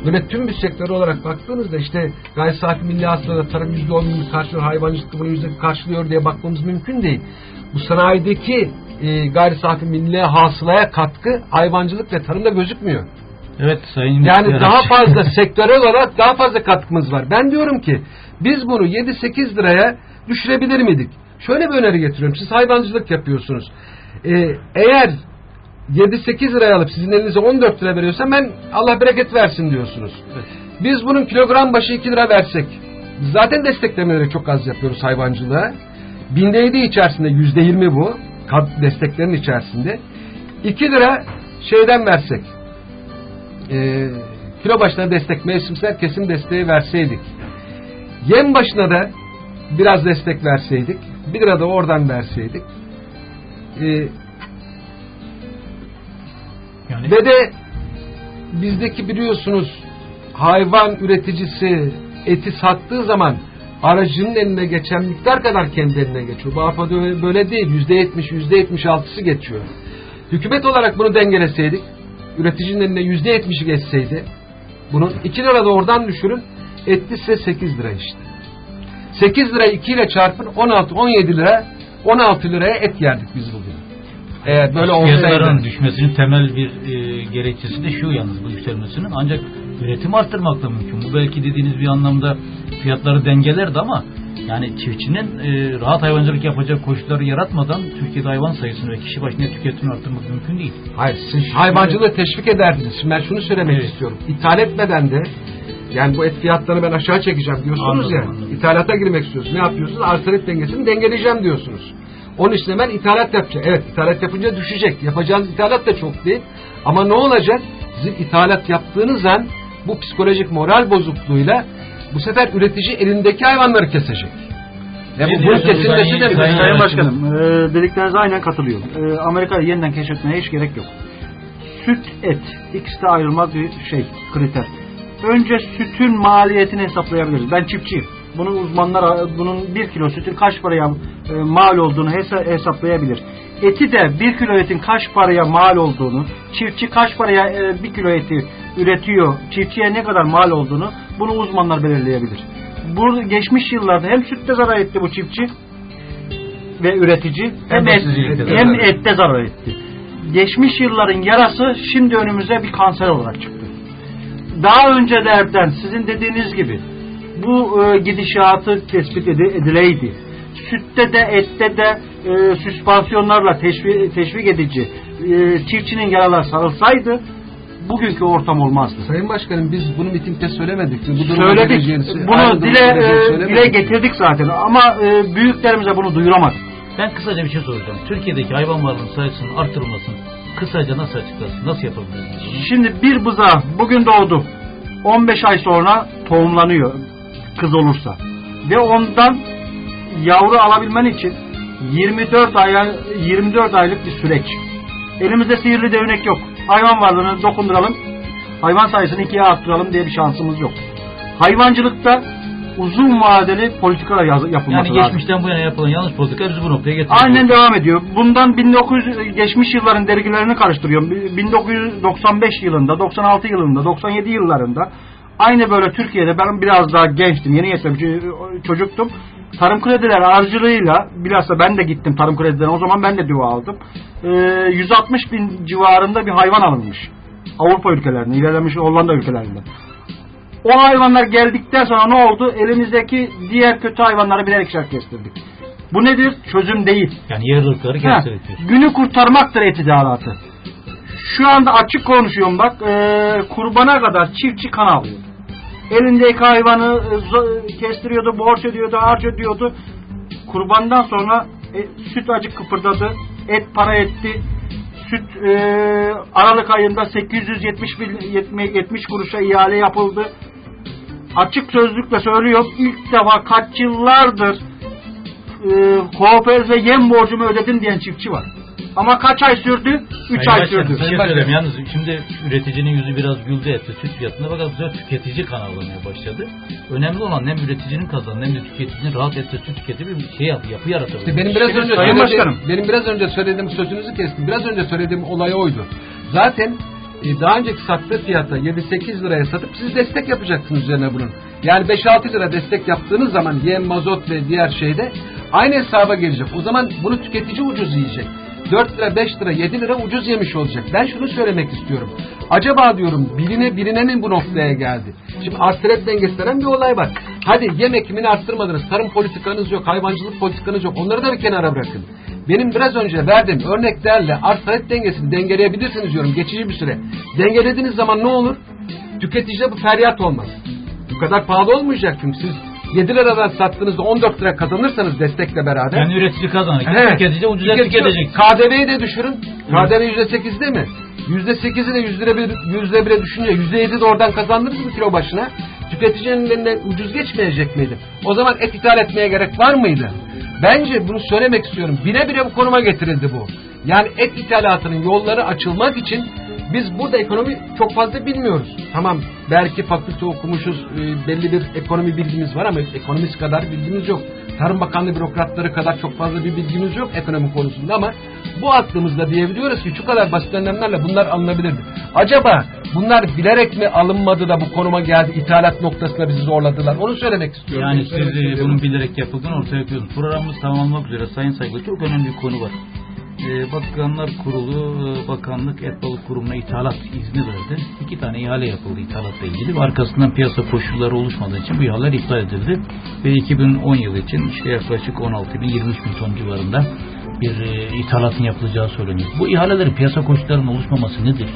böyle tüm bir sektör olarak baktığınızda işte gayri safi milli hasılada tarım %10'unu karşılıyor, hayvancılık bunu %10 karşılıyor diye bakmamız mümkün değil. Bu sanayideki e, gayri safi milli hasılaya katkı hayvancılık ve tarımda gözükmüyor. Evet Sayın Yani Müftü daha fazla sektörel olarak daha fazla katkımız var. Ben diyorum ki biz bunu 7-8 liraya düşürebilir miydik? Şöyle bir öneri getiriyorum. Siz hayvancılık yapıyorsunuz. Ee, eğer 7-8 liraya alıp sizin elinize 14 lira veriyorsam ben Allah bereket versin diyorsunuz. Biz bunun kilogram başı 2 lira versek zaten desteklemeleri çok az yapıyoruz hayvancılığa. Binde içerisinde yüzde yirmi bu. Desteklerin içerisinde. 2 lira şeyden versek e, kilo başına destek mevsimsel kesim desteği verseydik. Yem başına da biraz destek verseydik. 1 lira da oradan verseydik. E, Yani ve de bizdeki biliyorsunuz hayvan üreticisi eti sattığı zaman aracının eline geçen miktar kadar kendi eline geçiyor. Bu Avrupa'da öyle- böyle değil. Yüzde yetmiş, yüzde yetmiş altısı geçiyor. Hükümet olarak bunu dengeleseydik, üreticinin eline yüzde yetmişi geçseydi, bunun 2 lira da oradan düşürün, etti size 8 lira işte. 8 lira 2 ile çarpın 16, 17 lira, 16 liraya et yerdik biz bugün. Eğer böyle Fiyatların olsaydı. düşmesinin temel bir e, gerekçesi de şu yalnız bu yükselmesinin ancak üretim arttırmakla mümkün. Bu belki dediğiniz bir anlamda fiyatları dengelerdi ama yani çiftçinin e, rahat hayvancılık yapacak koşulları yaratmadan Türkiye'de hayvan sayısını ve kişi başına tüketimini arttırmak mümkün değil. Hayır, siz hayvancılığı teşvik ederdiniz. Şimdi ben şunu söylemek Evet. istiyorum. İthal etmeden de yani bu et fiyatlarını ben aşağı çekeceğim diyorsunuz Anladım, ya. anladım. İthalata girmek istiyorsunuz. Ne yapıyorsunuz? Arz talep dengesini dengeleyeceğim diyorsunuz. Onun için hemen ithalat yapacak. Evet ithalat yapınca düşecek. Yapacağınız ithalat da çok değil. Ama ne olacak? Sizin ithalat yaptığınız an bu psikolojik moral bozukluğuyla bu sefer üretici elindeki hayvanları kesecek. Ve Ne bu bunun kesilmesi de Sayın. Başkanım, e, dediklerinize aynen katılıyorum. E, Amerika'yı yeniden keşfetmeye hiç gerek yok. Süt, et, ikisi de ayrılmaz bir şey, kriter. Önce sütün maliyetini hesaplayabiliriz. Ben çiftçiyim. Bunu uzmanlar, bunun bir kilo sütün kaç paraya e, mal olduğunu hesa- hesaplayabilir. Eti de bir kilo etin kaç paraya mal olduğunu, çiftçi kaç paraya e, bir kilo eti üretiyor, çiftçiye ne kadar mal olduğunu bunu uzmanlar belirleyebilir. Bu geçmiş yıllarda hem sütte zarar etti bu çiftçi ve üretici hem, et, hem zarar etti. ette zarar etti. Geçmiş yılların yarası şimdi önümüze bir kanser olarak çıktı. Daha öncelerden sizin dediğiniz gibi bu e, gidişatı tespit edi- edileydi. Sütte de ette de e, süspansiyonlarla teşvik, teşvik edici e, çiftçinin yaralar sarılsaydı bugünkü ortam olmazdı. Sayın Başkanım biz bunu mitingde söylemedik. Bu Söyledik. Bunu dile e, dile getirdik zaten ama e, büyüklerimize bunu duyuramadık. Ben kısaca bir şey soracağım. Türkiye'deki hayvan varlığının sayısının artırılmasını kısaca nasıl açıklarsın? Nasıl yapabiliriz? Şimdi bir buza bugün doğdu. 15 ay sonra tohumlanıyor kız olursa. Ve ondan yavru alabilmen için 24 aya 24 aylık bir süreç. Elimizde sihirli değnek yok. Hayvan varlığını dokunduralım. Hayvan sayısını ikiye arttıralım diye bir şansımız yok. Hayvancılıkta uzun vadeli politikalar yapılması Yani lazım. geçmişten bu yana yapılan yanlış politika bizi bu noktaya getiriyor. Aynen devam ediyor. Bundan 1900 geçmiş yılların dergilerini karıştırıyorum. 1995 yılında, 96 yılında, 97 yıllarında aynı böyle Türkiye'de ben biraz daha gençtim. Yeni yetişmiş çocuktum. Tarım krediler aracılığıyla bilhassa ben de gittim tarım kredilerine. O zaman ben de dua aldım. Ee, 160 bin civarında bir hayvan alınmış. Avrupa ülkelerinde, ilerlemiş Hollanda ülkelerinde. O hayvanlar geldikten sonra ne oldu? Elimizdeki diğer kötü hayvanları birer ikişer kestirdik. Bu nedir? Çözüm değil. Yani Ha, gösteriyor. günü kurtarmaktır etidalatı. Şu anda açık konuşuyorum bak. eee, kurbana kadar çiftçi kan alıyor. Elindeki hayvanı e, kestiriyordu, borç ödüyordu, harç ödüyordu. Kurbandan sonra e, süt acık kıpırdadı, et para etti. Süt eee, Aralık ayında 870 bin, 70, 70 kuruşa ihale yapıldı. Açık sözlükle söylüyorum ilk defa kaç yıllardır e, kooperatif ve yem borcumu ödedim diyen çiftçi var. Ama kaç ay sürdü? 3 Sayın ay sürdü. Bir şey söyleyeyim. Yalnız şimdi üreticinin yüzü biraz güldü etti süt fiyatına fakat bu sefer tüketici kan ağlamaya başladı. Önemli olan hem üreticinin kazanı hem de tüketicinin rahat etle süt tüketici bir şey yap, yapı yaratabilir. İşte benim biraz önce Sayın söylediğim, Başkanım. benim biraz önce söylediğim sözünüzü kestim. Biraz önce söylediğim olay oydu. Zaten e, daha önceki sattığı fiyata 7-8 liraya satıp siz destek yapacaksınız üzerine bunun. Yani 5-6 lira destek yaptığınız zaman yem, mazot ve diğer şeyde aynı hesaba gelecek. O zaman bunu tüketici ucuz yiyecek. 4 lira, 5 lira, 7 lira ucuz yemiş olacak. Ben şunu söylemek istiyorum. Acaba diyorum biline bilinenin bu noktaya geldi. Şimdi talep dengesi denen bir olay var. Hadi yem ekimini arttırmadınız. Tarım politikanız yok, hayvancılık politikanız yok. Onları da bir kenara bırakın. Benim biraz önce verdiğim örneklerle talep dengesini dengeleyebilirsiniz diyorum geçici bir süre. Dengelediğiniz zaman ne olur? Tüketicide bu feryat olmaz. Bu kadar pahalı olmayacak çünkü siz 7 liradan sattığınızda 14 lira kazanırsanız destekle beraber. Yani üretici kazanır. Evet. Tüketici ucuza tüketecek. KDV'yi de düşürün. KDV %8 değil mi? %8'i de yüzde bir, yüzde bire düşünce %7 de oradan kazandınız mı kilo başına? Tüketicinin eline ucuz geçmeyecek miydi? O zaman et ithal etmeye gerek var mıydı? Bence bunu söylemek istiyorum. Bire bire bu konuma getirildi bu. Yani et ithalatının yolları açılmak için biz burada ekonomi çok fazla bilmiyoruz. Tamam belki fakülte okumuşuz, e, belli bir ekonomi bilgimiz var ama ekonomist kadar bilgimiz yok. Tarım Bakanlığı bürokratları kadar çok fazla bir bilgimiz yok ekonomi konusunda ama bu aklımızda diyebiliyoruz ki şu kadar basit önlemlerle bunlar alınabilirdi. Acaba bunlar bilerek mi alınmadı da bu konuma geldi, ithalat noktasına bizi zorladılar? Onu söylemek istiyorum. Yani siz e, bunun bilerek yapıldığını ortaya koyuyorsunuz. Programımız tamamlamak üzere Sayın Saygılı çok önemli bir konu var. E, Bakanlar Kurulu, e, Bakanlık Et Balık Kurumu'na ithalat izni verdi. İki tane ihale yapıldı ithalatla ilgili arkasından piyasa koşulları oluşmadığı için bu ihaleler iptal edildi. Ve 2010 yılı için işte yaklaşık 16 bin 23 bin ton civarında bir e, ithalatın yapılacağı söyleniyor. Bu ihalelerin piyasa koşullarının oluşmaması nedir?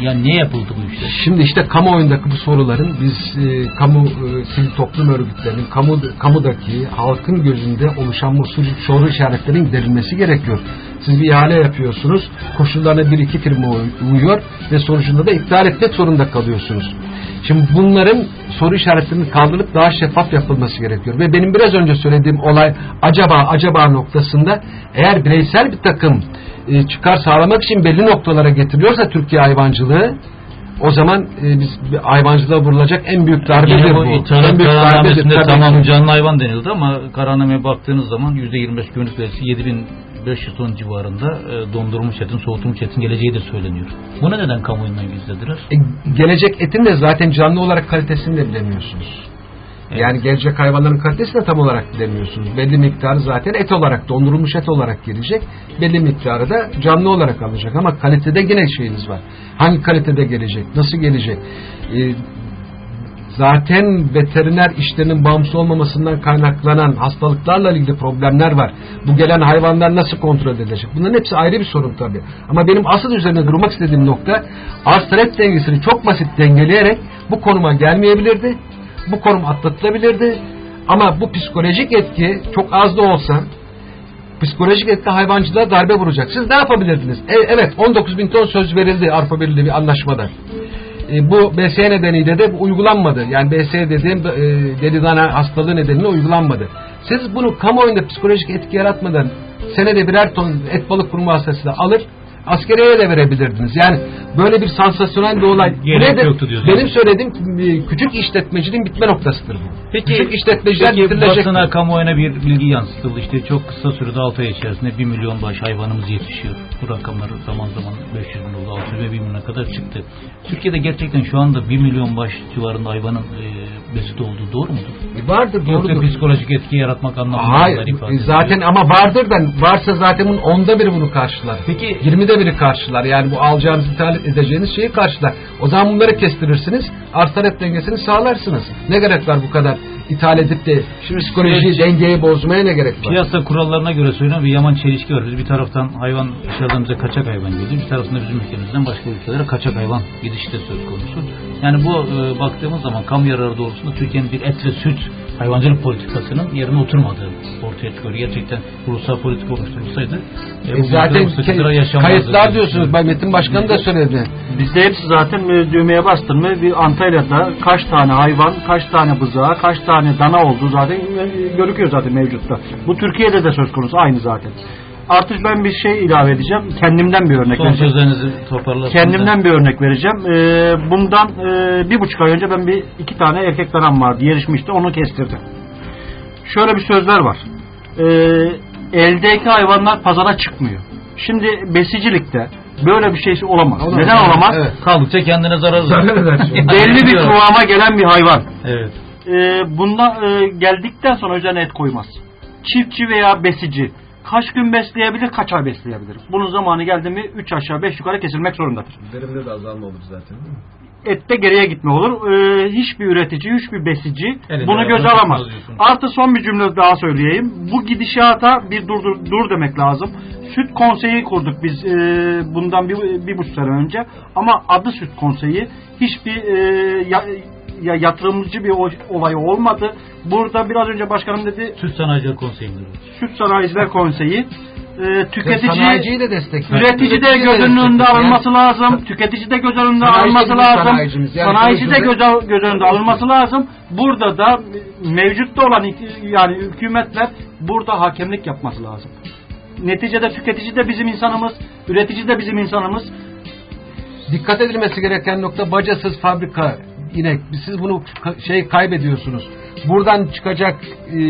Yani ne yapıldı bu işler? Şimdi işte kamuoyundaki bu soruların biz e, kamu e, sivil toplum örgütlerinin kamu kamudaki halkın gözünde oluşan bu soru, işaretlerinin giderilmesi gerekiyor. Siz bir ihale yapıyorsunuz, koşullarına bir iki firma uy- uyuyor ve sonucunda da iptal etmek zorunda kalıyorsunuz. Şimdi bunların soru işaretlerinin kaldırılıp daha şeffaf yapılması gerekiyor. Ve benim biraz önce söylediğim olay acaba acaba noktasında eğer bireysel bir takım e, çıkar sağlamak için belli noktalara getiriliyorsa Türkiye hayvancılığı o zaman e, biz hayvancılığa vurulacak en büyük darbedir Yine bu. bu En büyük tabii tamam canlı hayvan denildi ama kararnameye baktığınız zaman %25 gümrük verisi 7500 ton civarında e, dondurulmuş etin, soğutulmuş etin geleceği de söyleniyor. Bunu neden kamuoyundan gizlediler? E, gelecek etin de zaten canlı olarak kalitesini de bilemiyorsunuz. Yani gelecek hayvanların kalitesini de tam olarak bilemiyorsunuz. Belli miktarı zaten et olarak, dondurulmuş et olarak gelecek. Belli miktarı da canlı olarak alacak. Ama kalitede yine şeyiniz var. Hangi kalitede gelecek? Nasıl gelecek? E, zaten veteriner işlerinin bağımsız olmamasından kaynaklanan hastalıklarla ilgili problemler var. Bu gelen hayvanlar nasıl kontrol edilecek? Bunların hepsi ayrı bir sorun tabii. Ama benim asıl üzerine durmak istediğim nokta arz talep dengesini çok basit dengeleyerek bu konuma gelmeyebilirdi. Bu konum atlatılabilirdi. Ama bu psikolojik etki çok az da olsa psikolojik etki hayvancılığa darbe vuracak. Siz ne yapabilirdiniz? E, evet 19 bin ton söz verildi Avrupa Birliği bir anlaşmada. E, bu BSE nedeniyle de uygulanmadı. Yani BSE dediğim e, deli dana hastalığı nedeniyle uygulanmadı. Siz bunu kamuoyunda psikolojik etki yaratmadan senede birer ton et balık kurumu vasıtasıyla alır askeriyeye de verebilirdiniz. Yani böyle bir sansasyonel bir olay. Gerek nedir? yoktu. Benim söylediğim e, küçük işletmeciliğin bitme noktasıdır bu. Peki, küçük işletmeciler peki basına kamuoyuna bir bilgi yansıtıldı. İşte çok kısa sürede 6 ay içerisinde 1 milyon baş hayvanımız yetişiyor. Bu rakamlar zaman zaman 500 bin oldu, 600 ve 1 milyona kadar çıktı. Türkiye'de gerçekten şu anda 1 milyon baş civarında hayvanın e, besit olduğu doğru mudur? Vardır Yoksa doğrudur. psikolojik etki yaratmak anlamında Hayır ifade e, ediyor. zaten ama vardır da varsa zaten bunun onda biri bunu karşılar. Peki- Yirmide biri karşılar. Yani bu alacağınız ithal edeceğiniz şeyi karşılar. O zaman bunları kestirirsiniz. Arz talep dengesini sağlarsınız. Ne gerek var bu kadar ithal edip de Şimdi psikolojiyi süreç- dengeyi bozmaya ne gerek var? Piyasa kurallarına göre söylenen bir yaman çelişki var. Biz bir taraftan hayvan dışarıdan kaçak hayvan geliyor. Bir taraftan da bizim ülkemizden başka ülkelere kaçak hayvan gidişi de söz konusu. Yani bu e, baktığımız zaman kamu yararı doğrultusunda Türkiye'nin bir et ve süt hayvancılık politikasının yerine oturmadığı ortaya çıkıyor. Gerçekten ulusal politika oluşturulsaydı e, E bu zaten kayıtlar diyorsunuz. Bak Metin Başkan da söyledi. Bizde hepsi zaten düğmeye bastın mı bir Antalya'da kaç tane hayvan, kaç tane bızağı, kaç tane dana olduğu zaten görüküyor zaten mevcutta. Bu Türkiye'de de söz konusu aynı zaten. Artık ben bir şey ilave edeceğim. Kendimden bir örnek Son vereceğim. sözlerinizi toparlarsanız. Kendimden bir örnek vereceğim. Ee, bundan e, bir buçuk ay önce ben bir iki tane erkek danam vardı. Yarışmıştı. Onu kestirdim. Şöyle bir sözler var. Ee, eldeki hayvanlar pazara çıkmıyor. Şimdi besicilikte Böyle bir şeysi olamaz. Olamaz. Neden olamaz? Evet. Kaldıkça kendine zarar Zarar eder. Belli bir kıvama gelen bir hayvan. Evet. Ee, bunda e, geldikten sonra üzerine et koymaz. Çiftçi veya besici kaç gün besleyebilir, kaç ay besleyebilir. Bunun zamanı geldi mi 3 aşağı 5 yukarı kesilmek zorundadır. Verimde de azalma olur zaten değil mi? ette geriye gitme olur. Ee, hiçbir üretici, hiçbir besici Elinde bunu göze alamaz. Artı son bir cümle daha söyleyeyim. Bu gidişata bir dur, dur, dur demek lazım. Süt konseyi kurduk biz e, bundan bir, bir buçuk sene önce. Ama adı süt konseyi hiçbir e, ya, ya yatırımcı bir olay olmadı. Burada biraz önce başkanım dedi Süt Sanayiciler Konseyi'nde. Süt Sanayiciler Konseyi e, tüketici de destekler. Üretici de göz önünde alınması lazım. Tüketici de göz önünde alınması lazım. Yani Sanayici de göz, göz önünde alınması lazım. Burada da mevcutta olan yani hükümetler burada hakemlik yapması lazım. Neticede tüketici de bizim insanımız, üretici de bizim insanımız. Dikkat edilmesi gereken nokta bacasız fabrika inek. Siz bunu şey kaybediyorsunuz. Buradan çıkacak e,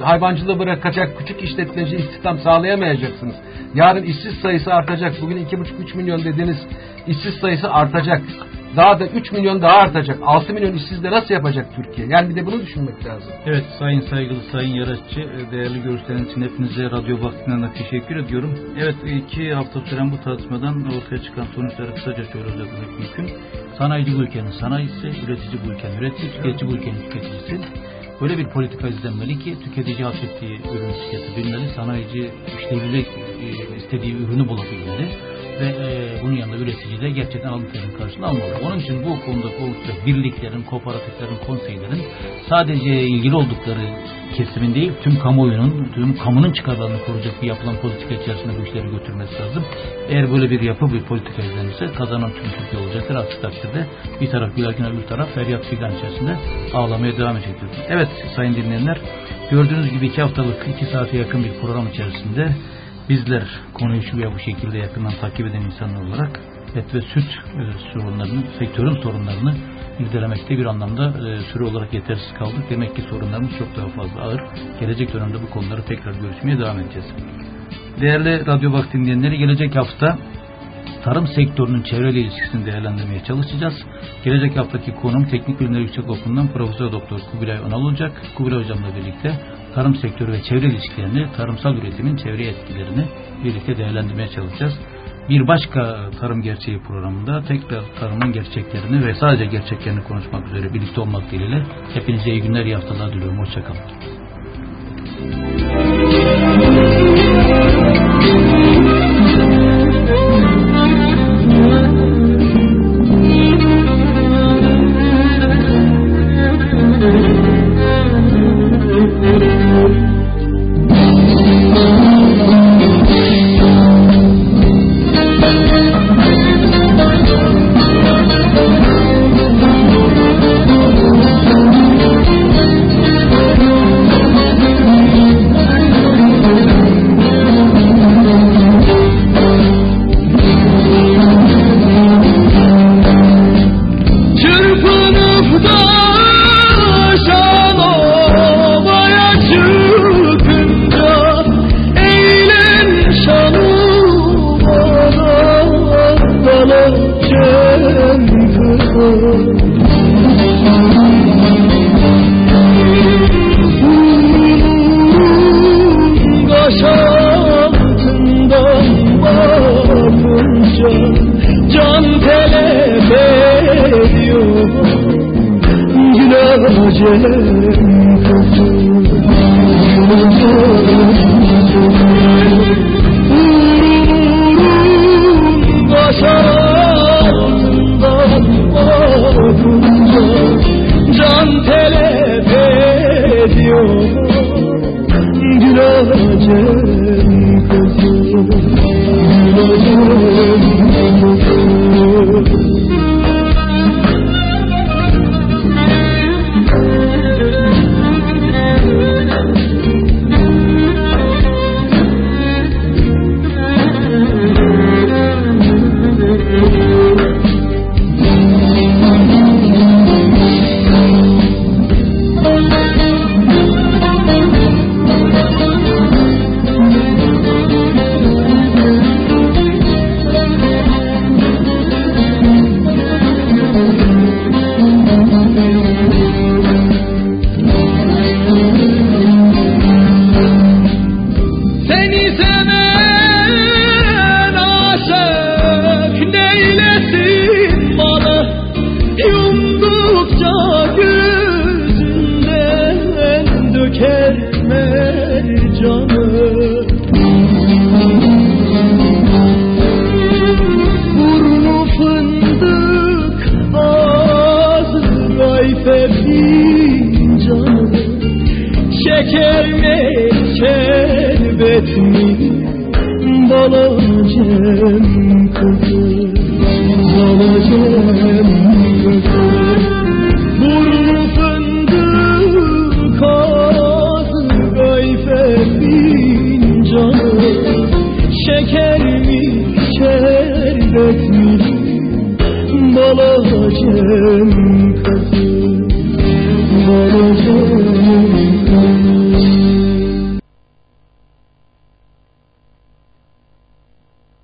hayvancılığı bırakacak küçük işletmeci istihdam sağlayamayacaksınız. Yarın işsiz sayısı artacak. Bugün 2,5-3 milyon dediğiniz işsiz sayısı artacak. Daha da 3 milyon daha artacak. 6 milyon işsiz nasıl yapacak Türkiye? Yani bir de bunu düşünmek lazım. Evet sayın saygılı sayın Yaraşçı e, değerli görüşleriniz için hepinize radyo vaktinden de teşekkür ediyorum. Evet iki hafta süren bu tartışmadan ortaya çıkan sonuçları kısaca şöyle özetlemek mümkün. Sanayici bu ülkenin sanayicisi, üretici bu ülkenin üreticisi, tüketici bu ülkenin tüketicisi. Böyle bir politika izlenmeli ki tüketici hak ettiği ürünü tüketebilmeli, sanayici e, istediği ürünü bulabilmeli ve e, bunun yanında üretici de gerçekten alım terinin karşılığını almalı. Onun için bu konuda oluşacak birliklerin, kooperatiflerin, konseylerin sadece ilgili oldukları kesimin değil, tüm kamuoyunun, tüm kamunun çıkarlarını koruyacak bir yapılan politika içerisinde bu işleri götürmesi lazım. Eğer böyle bir yapı, bir politika izlenirse kazanan tüm Türkiye olacaktır. Aksi takdirde bir taraf gülerken öbür taraf feryat figan içerisinde ağlamaya devam edecektir. Evet sayın dinleyenler, gördüğünüz gibi iki haftalık, iki saate yakın bir program içerisinde bizler konuyu şu veya bu şekilde yakından takip eden insanlar olarak et ve süt e, sorunlarını, sektörün sorunlarını irdelemekte bir anlamda e, süre olarak yetersiz kaldık. Demek ki sorunlarımız çok daha fazla ağır. Gelecek dönemde bu konuları tekrar görüşmeye devam edeceğiz. Değerli Radyo Bak dinleyenleri gelecek hafta tarım sektörünün çevreyle ilişkisini değerlendirmeye çalışacağız. Gelecek haftaki konum Teknik Bilimler Yüksekokulu'ndan Profesör Doktor Kubilay Önal olacak. Kubilay Hocamla birlikte tarım sektörü ve çevre ilişkilerini, tarımsal üretimin çevre etkilerini birlikte değerlendirmeye çalışacağız. Bir başka tarım gerçeği programında tekrar tarımın gerçeklerini ve sadece gerçeklerini konuşmak üzere birlikte olmak dileğiyle hepinize iyi günler, iyi haftalar diliyorum. Hoşçakalın.